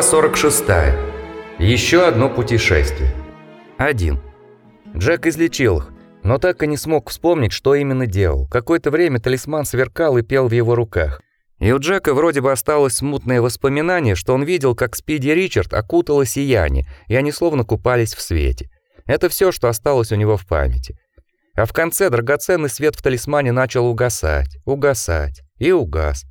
Глава 46. Еще одно путешествие. 1. Джек излечил их, но так и не смог вспомнить, что именно делал. Какое-то время талисман сверкал и пел в его руках. И у Джека вроде бы осталось смутное воспоминание, что он видел, как Спиди Ричард окутало сияние, и они словно купались в свете. Это все, что осталось у него в памяти. А в конце драгоценный свет в талисмане начал угасать, угасать и угас.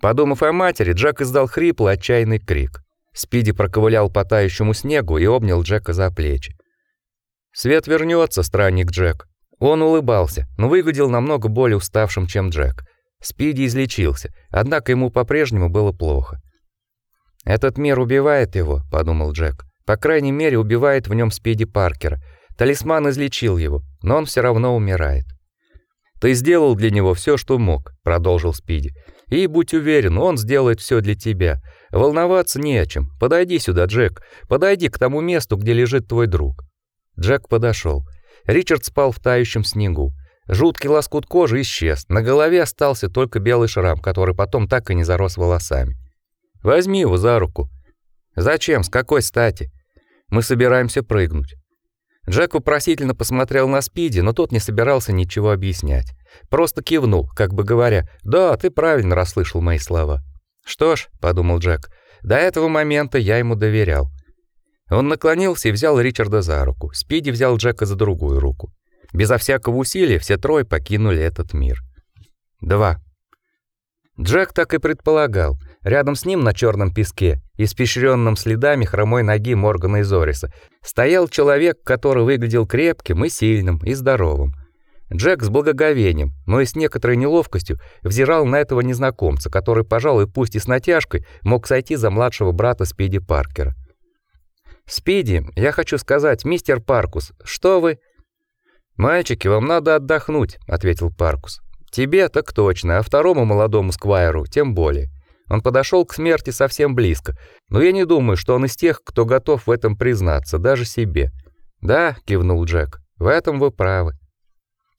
Подумав о матери, Джек издал хриплый, отчаянный крик. Спиди проковылял по тающему снегу и обнял Джека за плечи. «Свет вернется, странник Джек». Он улыбался, но выглядел намного более уставшим, чем Джек. Спиди излечился, однако ему по-прежнему было плохо. «Этот мир убивает его», — подумал Джек. «По крайней мере, убивает в нем Спиди Паркера. Талисман излечил его, но он все равно умирает». «Ты сделал для него все, что мог», — продолжил Спиди. И будь уверен, он сделает все для тебя. Волноваться не о чем. Подойди сюда, Джек. Подойди к тому месту, где лежит твой друг. Джек подошел. Ричард спал в тающем снегу. Жуткий лоскут кожи исчез. На голове остался только белый шрам, который потом так и не зарос волосами. Возьми его за руку. Зачем? С какой стати? Мы собираемся прыгнуть. Джек вопросительно посмотрел на Спиди, но тот не собирался ничего объяснять. Просто кивнул, как бы говоря: "Да, ты правильно расслышал мои слова". "Что ж", подумал Джек. До этого момента я ему доверял. Он наклонился и взял Ричарда за руку. Спиди взял Джека за другую руку. Безо всякого усилия все трое покинули этот мир. 2. Джек так и предполагал. Рядом с ним на черном песке, испещренном следами хромой ноги Моргана и Зориса, стоял человек, который выглядел крепким и сильным, и здоровым. Джек с благоговением, но и с некоторой неловкостью взирал на этого незнакомца, который, пожалуй, пусть и с натяжкой, мог сойти за младшего брата Спиди Паркера. «Спиди, я хочу сказать, мистер Паркус, что вы...» «Мальчики, вам надо отдохнуть», — ответил Паркус. «Тебе так точно, а второму молодому сквайру тем более». Он подошел к смерти совсем близко, но я не думаю, что он из тех, кто готов в этом признаться, даже себе. «Да», — кивнул Джек, — «в этом вы правы».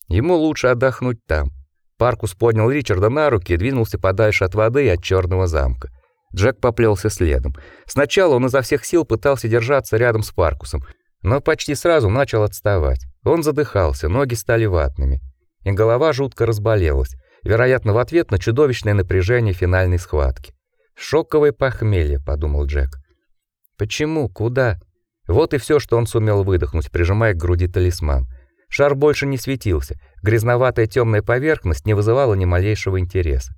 Ему лучше отдохнуть там. Паркус поднял Ричарда на руки и двинулся подальше от воды и от черного замка. Джек поплелся следом. Сначала он изо всех сил пытался держаться рядом с Паркусом, но почти сразу начал отставать. Он задыхался, ноги стали ватными, и голова жутко разболелась, вероятно, в ответ на чудовищное напряжение финальной схватки. Шоковое похмелье, подумал Джек. Почему? Куда? Вот и все, что он сумел выдохнуть, прижимая к груди талисман. Шар больше не светился, грязноватая темная поверхность не вызывала ни малейшего интереса.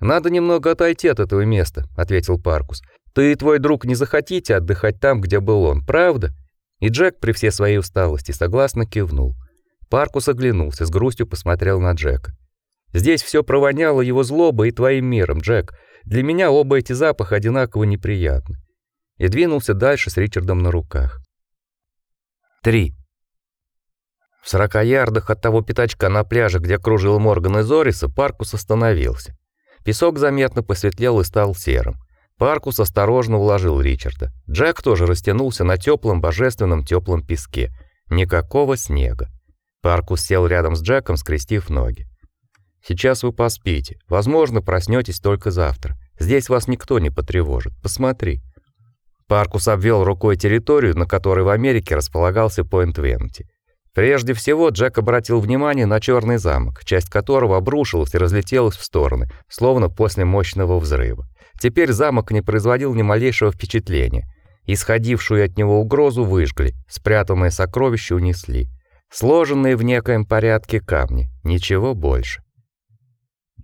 Надо немного отойти от этого места, ответил Паркус. Ты и твой друг не захотите отдыхать там, где был он, правда? И Джек при всей своей усталости согласно кивнул. Паркус оглянулся, с грустью посмотрел на Джека. Здесь все провоняло его злобой и твоим миром, Джек. Для меня оба эти запаха одинаково неприятны. И двинулся дальше с Ричардом на руках. 3. В сорока ярдах от того пятачка на пляже, где кружил Морган из Орриса, Паркус остановился. Песок заметно посветлел и стал серым. Паркус осторожно уложил Ричарда. Джек тоже растянулся на теплом, божественном теплом песке. Никакого снега. Паркус сел рядом с Джеком, скрестив ноги. Сейчас вы поспите. Возможно, проснетесь только завтра. Здесь вас никто не потревожит. Посмотри. Паркус обвел рукой территорию, на которой в Америке располагался Пойнт-Венути. Прежде всего, Джек обратил внимание на черный замок, часть которого обрушилась и разлетелась в стороны, словно после мощного взрыва. Теперь замок не производил ни малейшего впечатления. Исходившую от него угрозу выжгли, спрятанные сокровища унесли. Сложенные в некоем порядке камни, ничего больше.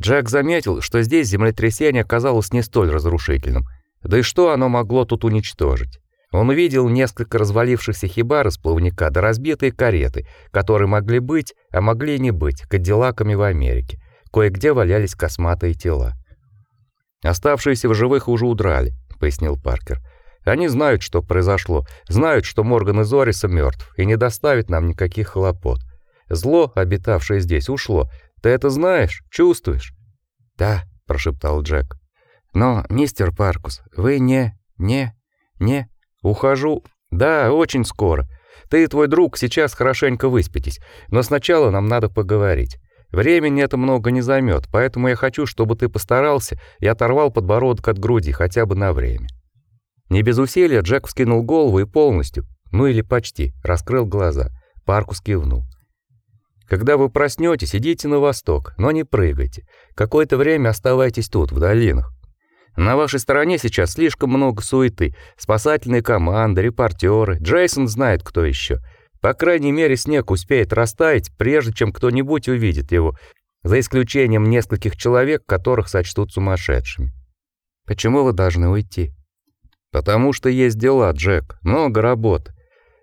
Джек заметил, что здесь землетрясение оказалось не столь разрушительным. Да и что оно могло тут уничтожить? Он увидел несколько развалившихся хибар из плавника да разбитые кареты, которые могли быть, а могли не быть, кадиллаками в Америке. Кое-где валялись косматые тела. Оставшиеся в живых уже удрали, пояснил Паркер. Они знают, что произошло, знают, что Морган из Ориса мертв и не доставит нам никаких хлопот. Зло, обитавшее здесь, ушло. Ты это знаешь, чувствуешь? Да, прошептал Джек. Но, мистер Паркус, вы не не не Ухожу. Да, очень скоро. Ты и твой друг сейчас хорошенько выспитесь, но сначала нам надо поговорить. Времени это много не займет, поэтому я хочу, чтобы ты постарался и оторвал подбородок от груди хотя бы на время. Не без усилия Джек вскинул голову и полностью, ну или почти, раскрыл глаза. Паркус кивнул. Когда вы проснетесь, идите на восток, но не прыгайте. Какое-то время оставайтесь тут, в долинах. На вашей стороне сейчас слишком много суеты. Спасательные команды, репортеры. Джейсон знает, кто еще. По крайней мере, снег успеет растаять, прежде чем кто-нибудь увидит его, за исключением нескольких человек, которых сочтут сумасшедшими. Почему вы должны уйти? Потому что есть дела, Джек, много работы.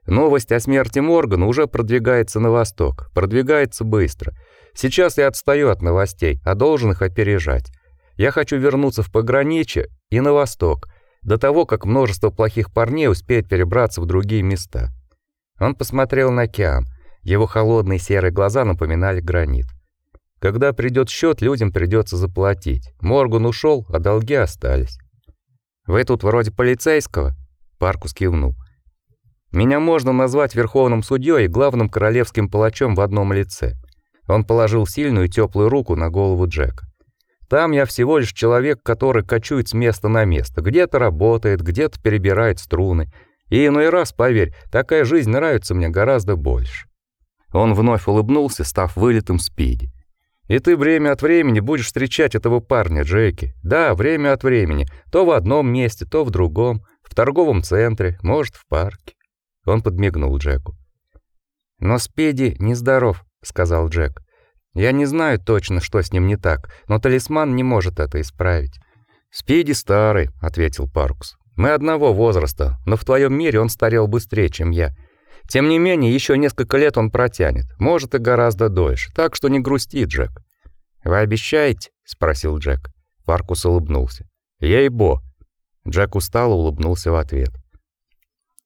Новость о смерти Моргана уже продвигается на восток, продвигается быстро. Сейчас я отстаю от новостей, а должен их опережать. Я хочу вернуться в пограничье и на восток, до того, как множество плохих парней успеет перебраться в другие места. Он посмотрел на океан. Его холодные серые глаза напоминали гранит. Когда придет счет, людям придется заплатить. Морган ушел, а долги остались. Вы тут вроде полицейского, Паркус кивнул. Меня можно назвать верховным судьей и главным королевским палачом в одном лице. Он положил сильную теплую руку на голову Джека. Там я всего лишь человек, который кочует с места на место, где-то работает, где-то перебирает струны. И иной раз, поверь, такая жизнь нравится мне гораздо больше. Он вновь улыбнулся, став вылитым спиди. И ты время от времени будешь встречать этого парня, Джеки. Да, время от времени, то в одном месте, то в другом, в торговом центре, может, в парке. Он подмигнул Джеку. Но Спиди нездоров, сказал Джек. Я не знаю точно, что с ним не так, но талисман не может это исправить. Спиди старый, ответил Паркс. Мы одного возраста, но в твоем мире он старел быстрее, чем я. Тем не менее, еще несколько лет он протянет, может и гораздо дольше. Так что не грусти, Джек. Вы обещаете? спросил Джек. Паркус улыбнулся. Ей-бо. Джек устало улыбнулся в ответ.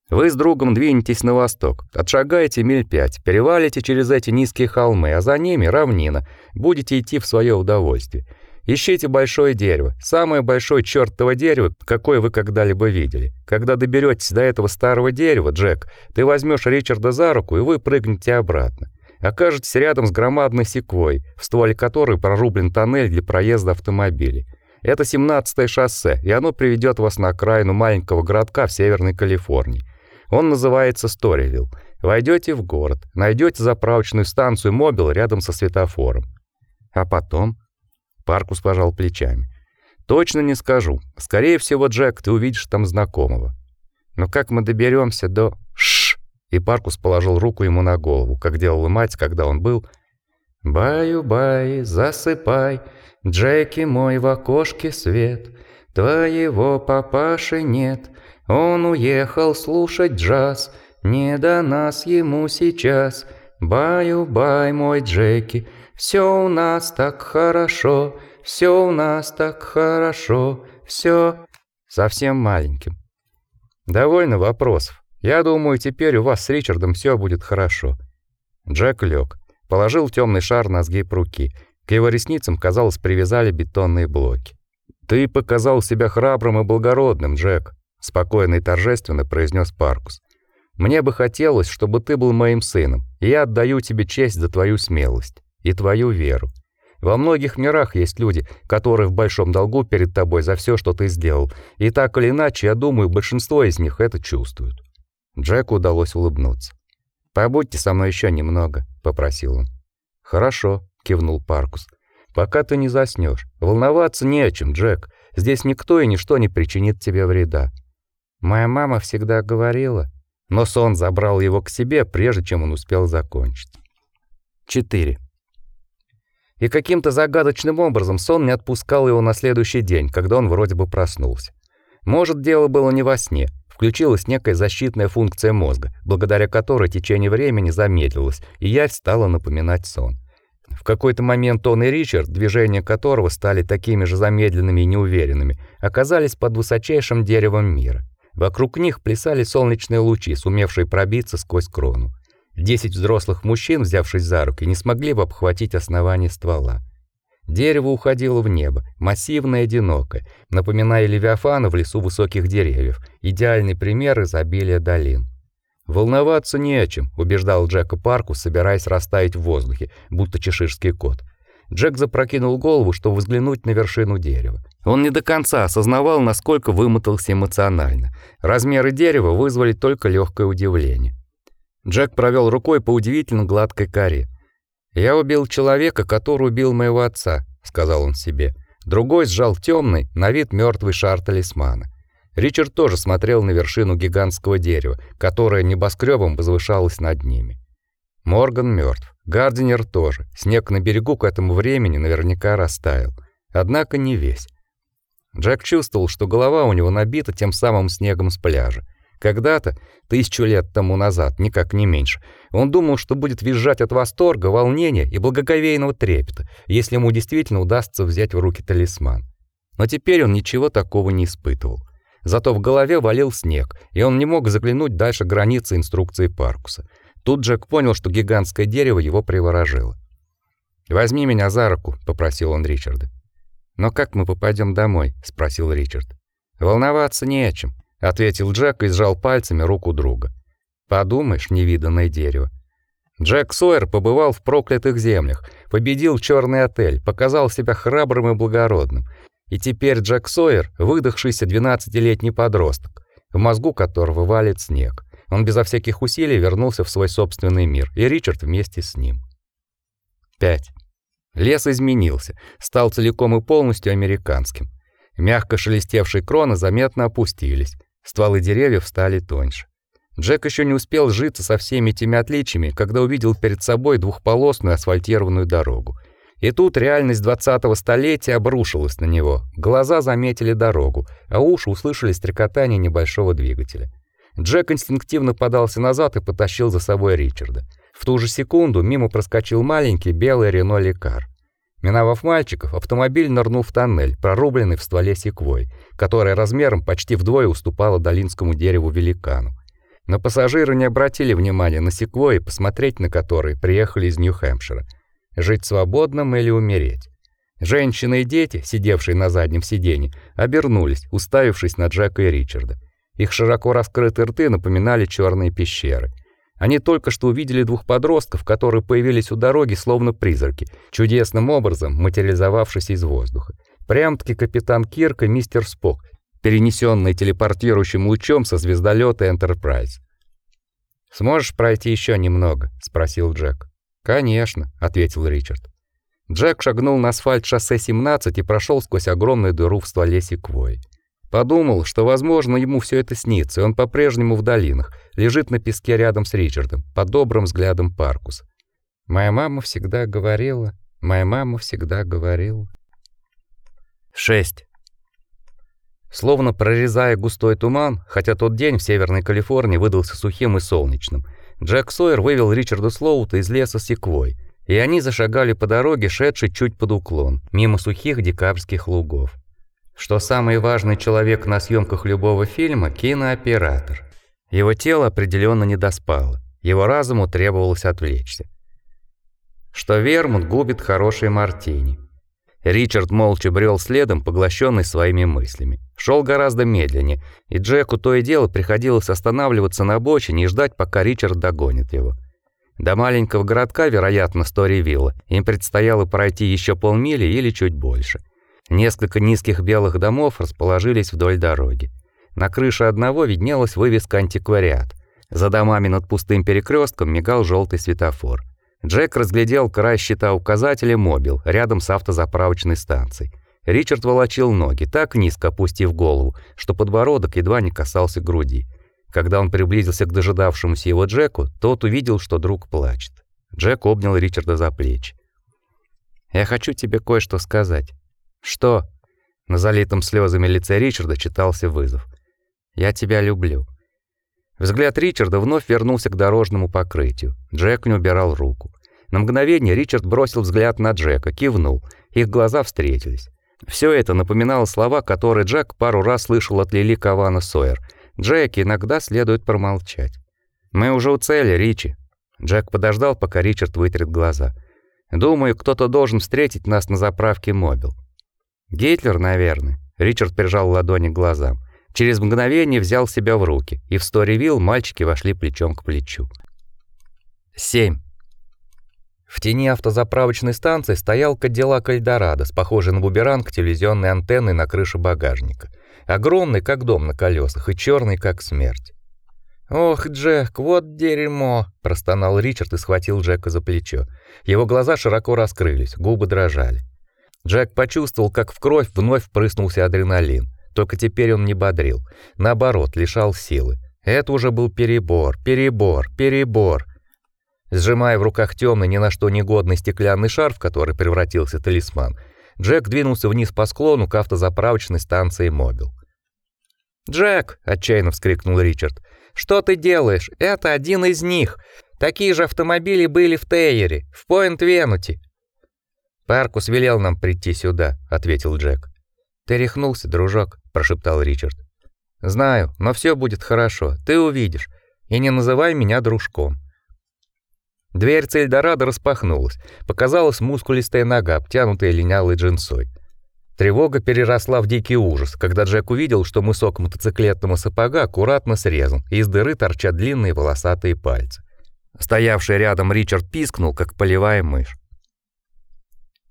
Вы с другом двинетесь на восток, отшагаете миль пять, перевалите через эти низкие холмы, а за ними равнина. Будете идти в свое удовольствие. Ищите большое дерево, самое большое чёртово дерево, какое вы когда-либо видели. Когда доберетесь до этого старого дерева, Джек, ты возьмешь Ричарда за руку, и вы прыгнете обратно. Окажетесь рядом с громадной секвой, в стволе которой прорублен тоннель для проезда автомобилей. Это 17-е шоссе, и оно приведет вас на окраину маленького городка в Северной Калифорнии. Он называется Сторивилл. Войдете в город, найдете заправочную станцию Mobil рядом со светофором. А потом Паркус пожал плечами. Точно не скажу. Скорее всего, Джек, ты увидишь там знакомого. Но как мы доберемся до Шш. И Паркус положил руку ему на голову, как делала мать, когда он был Баю-бай, засыпай, Джеки мой в окошке свет. Твоего папаши нет, он уехал слушать джаз, не до нас ему сейчас. Баю-бай, мой Джеки, все у нас так хорошо, все у нас так хорошо, все совсем маленьким. Довольно вопросов. Я думаю, теперь у вас с Ричардом все будет хорошо. Джек лег, положил темный шар на сгиб руки. К его ресницам, казалось, привязали бетонные блоки. Ты показал себя храбрым и благородным, Джек спокойно и торжественно произнес Паркус. Мне бы хотелось, чтобы ты был моим сыном, и я отдаю тебе честь за твою смелость и твою веру. Во многих мирах есть люди, которые в большом долгу перед тобой за все, что ты сделал, и так или иначе, я думаю, большинство из них это чувствуют. Джеку удалось улыбнуться. Побудьте со мной еще немного, попросил он. Хорошо, кивнул Паркус. Пока ты не заснешь. Волноваться не о чем, Джек. Здесь никто и ничто не причинит тебе вреда. Моя мама всегда говорила, но сон забрал его к себе, прежде чем он успел закончить. 4. И каким-то загадочным образом сон не отпускал его на следующий день, когда он вроде бы проснулся. Может, дело было не во сне. Включилась некая защитная функция мозга, благодаря которой течение времени замедлилось, и явь стала напоминать сон. В какой-то момент он и Ричард, движения которого стали такими же замедленными и неуверенными, оказались под высочайшим деревом мира. Вокруг них плясали солнечные лучи, сумевшие пробиться сквозь крону. Десять взрослых мужчин, взявшись за руки, не смогли бы обхватить основание ствола. Дерево уходило в небо, массивное и одинокое, напоминая левиафана в лесу высоких деревьев, идеальный пример изобилия долин. Волноваться не о чем, убеждал Джека Парку, собираясь растаять в воздухе, будто чеширский кот. Джек запрокинул голову, чтобы взглянуть на вершину дерева. Он не до конца осознавал, насколько вымотался эмоционально. Размеры дерева вызвали только легкое удивление. Джек провел рукой по удивительно гладкой коре. «Я убил человека, который убил моего отца», — сказал он себе. Другой сжал темный, на вид мертвый шар талисмана. Ричард тоже смотрел на вершину гигантского дерева, которое небоскребом возвышалось над ними. Морган мертв, Гардинер тоже. Снег на берегу к этому времени наверняка растаял. Однако не весь. Джек чувствовал, что голова у него набита тем самым снегом с пляжа. Когда-то, тысячу лет тому назад, никак не меньше, он думал, что будет визжать от восторга, волнения и благоговейного трепета, если ему действительно удастся взять в руки талисман. Но теперь он ничего такого не испытывал. Зато в голове валил снег, и он не мог заглянуть дальше границы инструкции Паркуса. Тут Джек понял, что гигантское дерево его приворожило. «Возьми меня за руку», — попросил он Ричарда. «Но как мы попадем домой?» — спросил Ричард. «Волноваться не о чем ответил Джек и сжал пальцами руку друга. Подумаешь, невиданное дерево. Джек Сойер побывал в проклятых землях, победил черный отель, показал себя храбрым и благородным. И теперь Джек Сойер выдохшийся двенадцатилетний подросток, в мозгу которого валит снег. Он безо всяких усилий вернулся в свой собственный мир, и Ричард вместе с ним. 5. Лес изменился, стал целиком и полностью американским. Мягко шелестевшие кроны заметно опустились. Стволы деревьев стали тоньше. Джек еще не успел житься со всеми этими отличиями, когда увидел перед собой двухполосную асфальтированную дорогу. И тут реальность 20-го столетия обрушилась на него. Глаза заметили дорогу, а уши услышали стрекотание небольшого двигателя. Джек инстинктивно подался назад и потащил за собой Ричарда. В ту же секунду мимо проскочил маленький белый Рено Лекар. Миновав мальчиков, автомобиль нырнул в тоннель, прорубленный в стволе секвой, которая размером почти вдвое уступала долинскому дереву великану. Но пассажиры не обратили внимания на секвойи, посмотреть на которые приехали из Нью-Хэмпшира. Жить свободным или умереть. Женщины и дети, сидевшие на заднем сиденье, обернулись, уставившись на Джека и Ричарда. Их широко раскрытые рты напоминали черные пещеры – они только что увидели двух подростков, которые появились у дороги словно призраки, чудесным образом материализовавшись из воздуха. Прям-таки капитан Кирк и мистер Спок, перенесенные телепортирующим лучом со звездолета Enterprise. «Сможешь пройти еще немного?» — спросил Джек. «Конечно», — ответил Ричард. Джек шагнул на асфальт шоссе 17 и прошел сквозь огромную дыру в стволе секвойи. Подумал, что, возможно, ему все это снится, и он по-прежнему в долинах, лежит на песке рядом с Ричардом, под добрым взглядом Паркус. Моя мама всегда говорила, моя мама всегда говорила. 6. Словно прорезая густой туман, хотя тот день в Северной Калифорнии выдался сухим и солнечным, Джек Сойер вывел Ричарда Слоута из леса секвой, и они зашагали по дороге, шедшей чуть под уклон, мимо сухих декабрьских лугов что самый важный человек на съемках любого фильма кинооператор. Его тело определенно не доспало. Его разуму требовалось отвлечься. Что вермут губит хороший мартини. Ричард молча брел следом, поглощенный своими мыслями. Шел гораздо медленнее, и Джеку то и дело приходилось останавливаться на обочине и ждать, пока Ричард догонит его. До маленького городка, вероятно, Сторивилла, им предстояло пройти еще полмили или чуть больше. Несколько низких белых домов расположились вдоль дороги. На крыше одного виднелась вывеска антиквариат. За домами над пустым перекрестком мигал желтый светофор. Джек разглядел край щита указателя «Мобил» рядом с автозаправочной станцией. Ричард волочил ноги, так низко опустив голову, что подбородок едва не касался груди. Когда он приблизился к дожидавшемуся его Джеку, тот увидел, что друг плачет. Джек обнял Ричарда за плечи. «Я хочу тебе кое-что сказать», «Что?» На залитом слезами лице Ричарда читался вызов. «Я тебя люблю». Взгляд Ричарда вновь вернулся к дорожному покрытию. Джек не убирал руку. На мгновение Ричард бросил взгляд на Джека, кивнул. Их глаза встретились. Все это напоминало слова, которые Джек пару раз слышал от Лили Кавана Сойер. «Джек, иногда следует промолчать». «Мы уже у цели, Ричи». Джек подождал, пока Ричард вытрет глаза. «Думаю, кто-то должен встретить нас на заправке Мобил». Гитлер, наверное. Ричард прижал ладони к глазам. Через мгновение взял себя в руки, и в Сторивилл мальчики вошли плечом к плечу. 7. В тени автозаправочной станции стоял Кадиллак Эльдорадо с похожей на буберанг телевизионной антенной на крыше багажника. Огромный, как дом на колесах, и черный, как смерть. «Ох, Джек, вот дерьмо!» – простонал Ричард и схватил Джека за плечо. Его глаза широко раскрылись, губы дрожали. Джек почувствовал, как в кровь вновь впрыснулся адреналин. Только теперь он не бодрил, наоборот, лишал силы. Это уже был перебор, перебор, перебор. Сжимая в руках темный, ни на что негодный стеклянный шар, в который превратился талисман, Джек двинулся вниз по склону к автозаправочной станции Mobil. «Джек!» – отчаянно вскрикнул Ричард. «Что ты делаешь? Это один из них. Такие же автомобили были в Тейере, в Пойнт-Венути». «Паркус велел нам прийти сюда», – ответил Джек. «Ты рехнулся, дружок», – прошептал Ричард. «Знаю, но все будет хорошо, ты увидишь. И не называй меня дружком». Дверь Эльдорадо распахнулась. Показалась мускулистая нога, обтянутая линялой джинсой. Тревога переросла в дикий ужас, когда Джек увидел, что мысок мотоциклетного сапога аккуратно срезан, и из дыры торчат длинные волосатые пальцы. Стоявший рядом Ричард пискнул, как полевая мышь.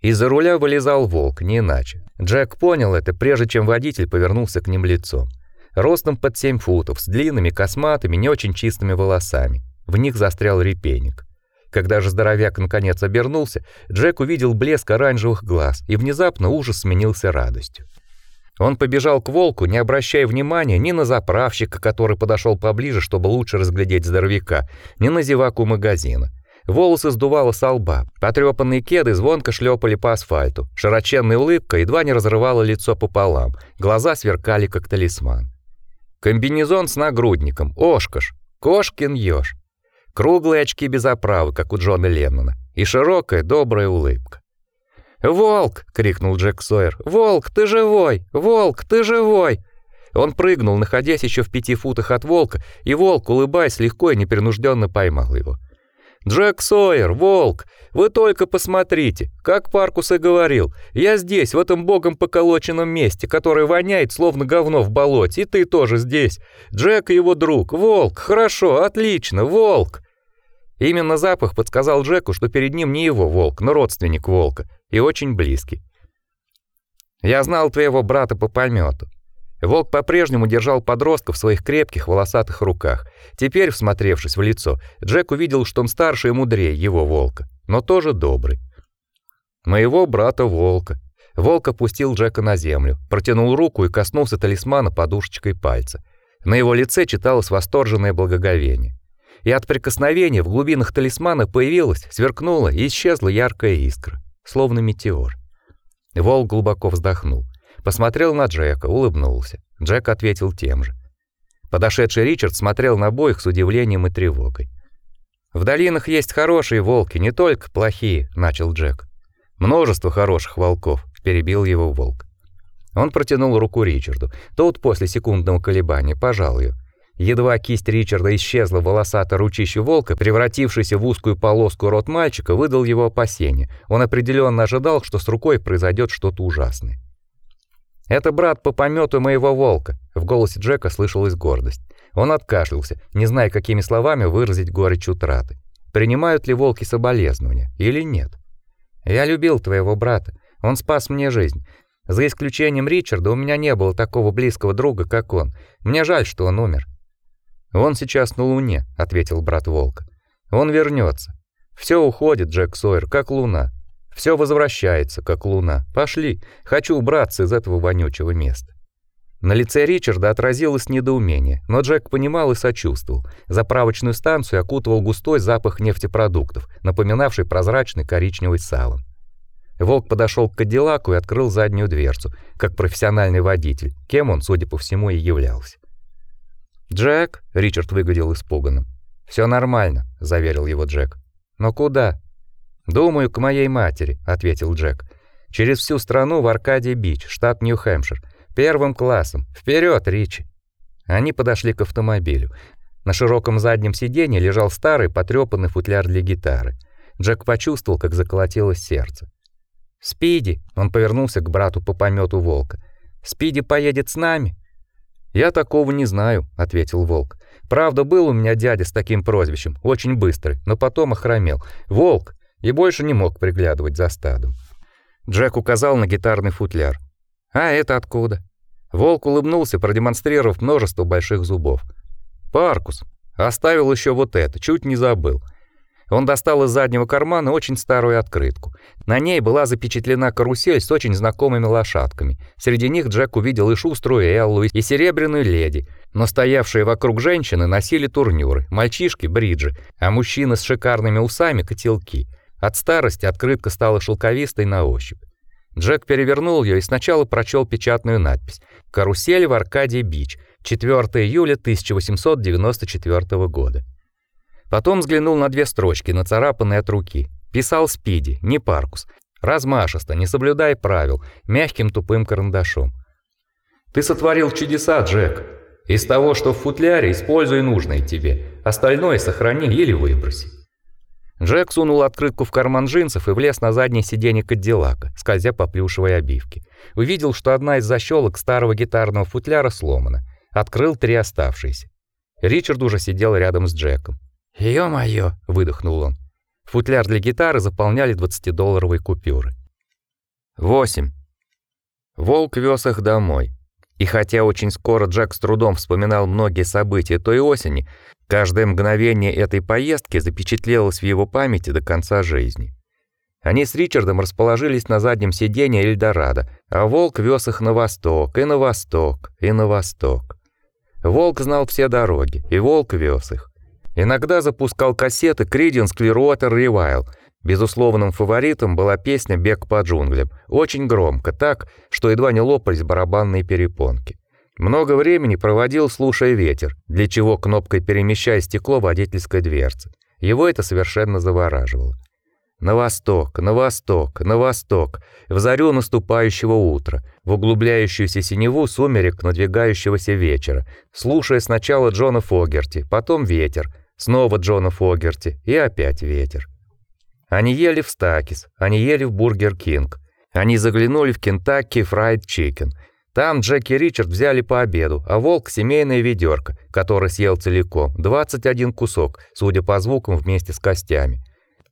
Из-за руля вылезал волк, не иначе. Джек понял это, прежде чем водитель повернулся к ним лицом. Ростом под 7 футов, с длинными, косматыми, не очень чистыми волосами. В них застрял репейник. Когда же здоровяк наконец обернулся, Джек увидел блеск оранжевых глаз, и внезапно ужас сменился радостью. Он побежал к волку, не обращая внимания ни на заправщика, который подошел поближе, чтобы лучше разглядеть здоровяка, ни на зеваку магазина. Волосы сдувало со лба, потрепанные кеды звонко шлепали по асфальту, широченная улыбка едва не разрывала лицо пополам, глаза сверкали, как талисман. Комбинезон с нагрудником, ошкаш, кошкин ёж. Круглые очки без оправы, как у Джона Леннона, и широкая добрая улыбка. "Волк!" крикнул Джек Сойер. "Волк, ты живой! Волк, ты живой!" Он прыгнул, находясь еще в пяти футах от волка, и волк, улыбаясь, легко и непринужденно поймал его. Джек Сойер, волк, вы только посмотрите, как Паркус и говорил. Я здесь, в этом богом поколоченном месте, которое воняет словно говно в болоте, и ты тоже здесь. Джек и его друг. Волк, хорошо, отлично, волк. Именно запах подсказал Джеку, что перед ним не его волк, но родственник волка, и очень близкий. Я знал твоего брата по помёту. Волк по-прежнему держал подростка в своих крепких волосатых руках. Теперь, всмотревшись в лицо, Джек увидел, что он старше и мудрее его волка, но тоже добрый. Моего брата волка. Волк опустил Джека на землю, протянул руку и коснулся талисмана подушечкой пальца. На его лице читалось восторженное благоговение. И от прикосновения в глубинах талисмана появилась, сверкнула и исчезла яркая искра, словно метеор. Волк глубоко вздохнул. Посмотрел на Джека, улыбнулся. Джек ответил тем же. Подошедший Ричард смотрел на обоих с удивлением и тревогой. В долинах есть хорошие волки, не только плохие, начал Джек. Множество хороших волков, перебил его волк. Он протянул руку Ричарду. Тот после секундного колебания пожал ее. Едва кисть Ричарда исчезла в волосатой ручище волка, превратившийся в узкую полоску рот мальчика выдал его опасения. Он определенно ожидал, что с рукой произойдет что-то ужасное. Это брат по помёту моего волка, в голосе Джека слышалась гордость. Он откашлялся, не зная, какими словами выразить горечь утраты. Принимают ли волки соболезнования или нет? Я любил твоего брата. Он спас мне жизнь. За исключением Ричарда у меня не было такого близкого друга, как он. Мне жаль, что он умер. Он сейчас на Луне, ответил брат Волка. Он вернется. Все уходит, Джек Сойер, как луна. Все возвращается, как луна. Пошли, хочу убраться из этого вонючего места. На лице Ричарда отразилось недоумение, но Джек понимал и сочувствовал. Заправочную станцию окутывал густой запах нефтепродуктов, напоминавший прозрачный коричневый салон. Волк подошел к Кадиллаку и открыл заднюю дверцу, как профессиональный водитель, кем он, судя по всему, и являлся. "Джек", Ричард выглядел испуганным. Все нормально", заверил его Джек. "Но куда?" «Думаю, к моей матери», — ответил Джек. «Через всю страну в Аркадии-Бич, штат Нью-Хэмпшир. Первым классом. Вперед, Ричи!» Они подошли к автомобилю. На широком заднем сиденье лежал старый потрепанный футляр для гитары. Джек почувствовал, как заколотилось сердце. «Спиди!» — он повернулся к брату по помету Волка. «Спиди поедет с нами?» «Я такого не знаю», — ответил Волк. «Правда, был у меня дядя с таким прозвищем, очень быстрый, но потом охромел. Волк, и больше не мог приглядывать за стадом. Джек указал на гитарный футляр. «А это откуда?» Волк улыбнулся, продемонстрировав множество больших зубов. «Паркус. Оставил еще вот это, чуть не забыл». Он достал из заднего кармана очень старую открытку. На ней была запечатлена карусель с очень знакомыми лошадками. Среди них Джек увидел и шуструю Эллу, и серебряную леди. Но стоявшие вокруг женщины носили турнюры, мальчишки — бриджи, а мужчины с шикарными усами — котелки. От старости открытка стала шелковистой на ощупь. Джек перевернул ее и сначала прочел печатную надпись «Карусель в Аркадии Бич, 4 июля 1894 года». Потом взглянул на две строчки, нацарапанные от руки. Писал Спиди, не Паркус. Размашисто, не соблюдая правил, мягким тупым карандашом. «Ты сотворил чудеса, Джек. Из того, что в футляре, используй нужное тебе. Остальное сохрани или выброси». Джек сунул открытку в карман джинсов и влез на заднее сиденье Кадиллака, скользя по плюшевой обивке. Увидел, что одна из защелок старого гитарного футляра сломана. Открыл три оставшиеся. Ричард уже сидел рядом с Джеком. «Ё-моё!» — выдохнул он. Футляр для гитары заполняли 20-долларовые купюры. 8. Волк вез их домой. И хотя очень скоро Джек с трудом вспоминал многие события той осени, каждое мгновение этой поездки запечатлелось в его памяти до конца жизни. Они с Ричардом расположились на заднем сиденье Эльдорадо, а Волк вез их на восток, и на восток, и на восток. Волк знал все дороги, и Волк вез их. Иногда запускал кассеты Creedence Clearwater Revival. Безусловным фаворитом была песня «Бег по джунглям». Очень громко, так, что едва не лопались барабанные перепонки. Много времени проводил, слушая ветер, для чего кнопкой перемещая стекло водительской дверцы. Его это совершенно завораживало. На восток, на восток, на восток, в зарю наступающего утра, в углубляющуюся синеву сумерек надвигающегося вечера, слушая сначала Джона Фогерти, потом ветер, Снова Джона Фогерти и опять ветер. Они ели в Stuckey's, они ели в Burger King. Они заглянули в Kentucky Fried Chicken. Там Джек и Ричард взяли по обеду, а Волк семейное ведерко, которое съел целиком, 21 кусок, судя по звукам вместе с костями.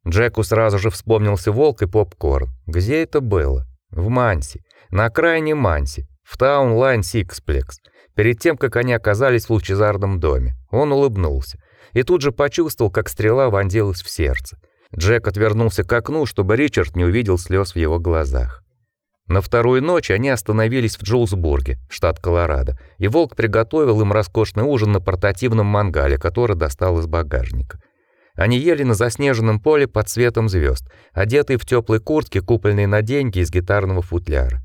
Джеку сразу же вспомнился Волк и попкорн. Где это было? В Манси, на окраине Манси, в Таунлайн Сиксплекс. Перед тем, как они оказались в лучезарном доме, он улыбнулся и тут же почувствовал, как стрела вонзилась в сердце. Джек отвернулся к окну, чтобы Ричард не увидел слез в его глазах. На вторую ночь они остановились в Джулсбурге, штат Колорадо, и Волк приготовил им роскошный ужин на портативном мангале, который достал из багажника. Они ели на заснеженном поле под светом звезд, одетые в теплые куртки, купленные на деньги из гитарного футляра.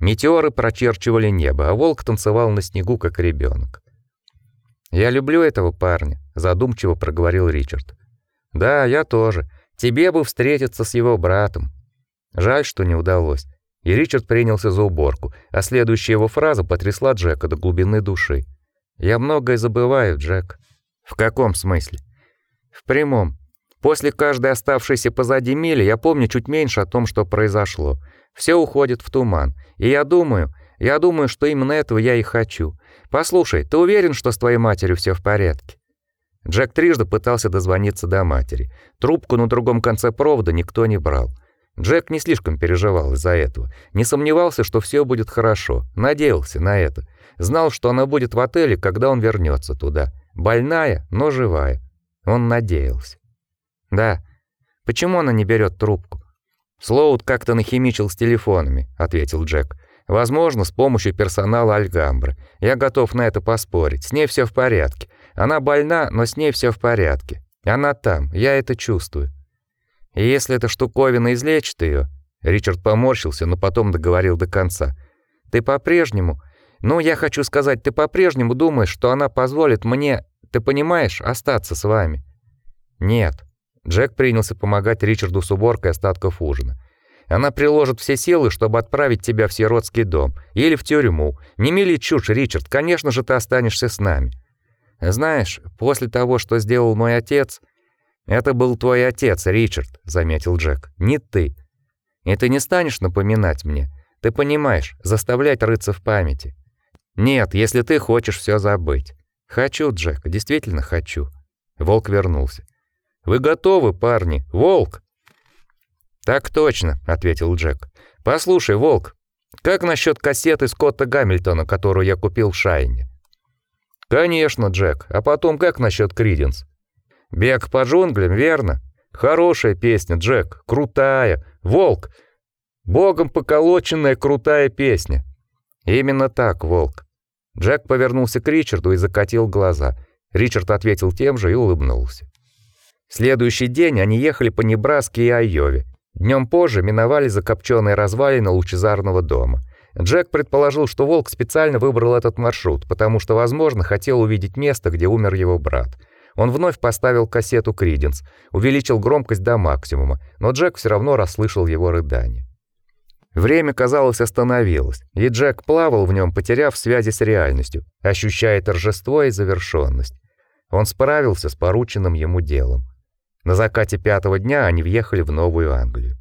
Метеоры прочерчивали небо, а Волк танцевал на снегу, как ребенок. «Я люблю этого парня», — задумчиво проговорил Ричард. «Да, я тоже. Тебе бы встретиться с его братом». Жаль, что не удалось. И Ричард принялся за уборку, а следующая его фраза потрясла Джека до глубины души. «Я многое забываю, Джек». «В каком смысле?» «В прямом. После каждой оставшейся позади мили я помню чуть меньше о том, что произошло. Все уходит в туман. И я думаю, я думаю, что именно этого я и хочу. Послушай, ты уверен, что с твоей матерью все в порядке? Джек трижды пытался дозвониться до матери. Трубку на другом конце провода никто не брал. Джек не слишком переживал из-за этого. Не сомневался, что все будет хорошо. Надеялся на это. Знал, что она будет в отеле, когда он вернется туда. Больная, но живая. Он надеялся. Да. Почему она не берет трубку? Слоуд как-то нахимичил с телефонами, ответил Джек. Возможно, с помощью персонала Альгамбры. Я готов на это поспорить. С ней все в порядке. Она больна, но с ней все в порядке. Она там, я это чувствую. Если эта штуковина излечит ее, Ричард поморщился, но потом договорил до конца. Ты по-прежнему, ну, я хочу сказать, ты по-прежнему думаешь, что она позволит мне, ты понимаешь, остаться с вами? Нет. Джек принялся помогать Ричарду с уборкой остатков ужина. Она приложит все силы, чтобы отправить тебя в сиротский дом или в тюрьму. Не мели чушь, Ричард, конечно же, ты останешься с нами. Знаешь, после того, что сделал мой отец, это был твой отец, Ричард, заметил Джек. Не ты. И ты не станешь напоминать мне. Ты понимаешь, заставлять рыться в памяти. Нет, если ты хочешь все забыть. Хочу, Джек, действительно хочу. Волк вернулся. Вы готовы, парни? Волк. Так точно, ответил Джек. Послушай, Волк, как насчет кассеты Скотта Гамильтона, которую я купил в Шайне? Конечно, Джек. А потом как насчет Криденс? Бег по джунглям, верно? Хорошая песня, Джек, крутая. Волк. Богом поколоченная крутая песня. Именно так, Волк. Джек повернулся к Ричарду и закатил глаза. Ричард ответил тем же и улыбнулся. Следующий день они ехали по Небраске и Айове. Днем позже миновали закопченные развалины лучезарного дома. Джек предположил, что Волк специально выбрал этот маршрут, потому что, возможно, хотел увидеть место, где умер его брат. Он вновь поставил кассету Криденс, увеличил громкость до максимума, но Джек все равно расслышал его рыдания. Время, казалось, остановилось, и Джек плавал в нем, потеряв связи с реальностью, ощущая торжество и завершенность. Он справился с порученным ему делом. На закате пятого дня они въехали в Новую Англию.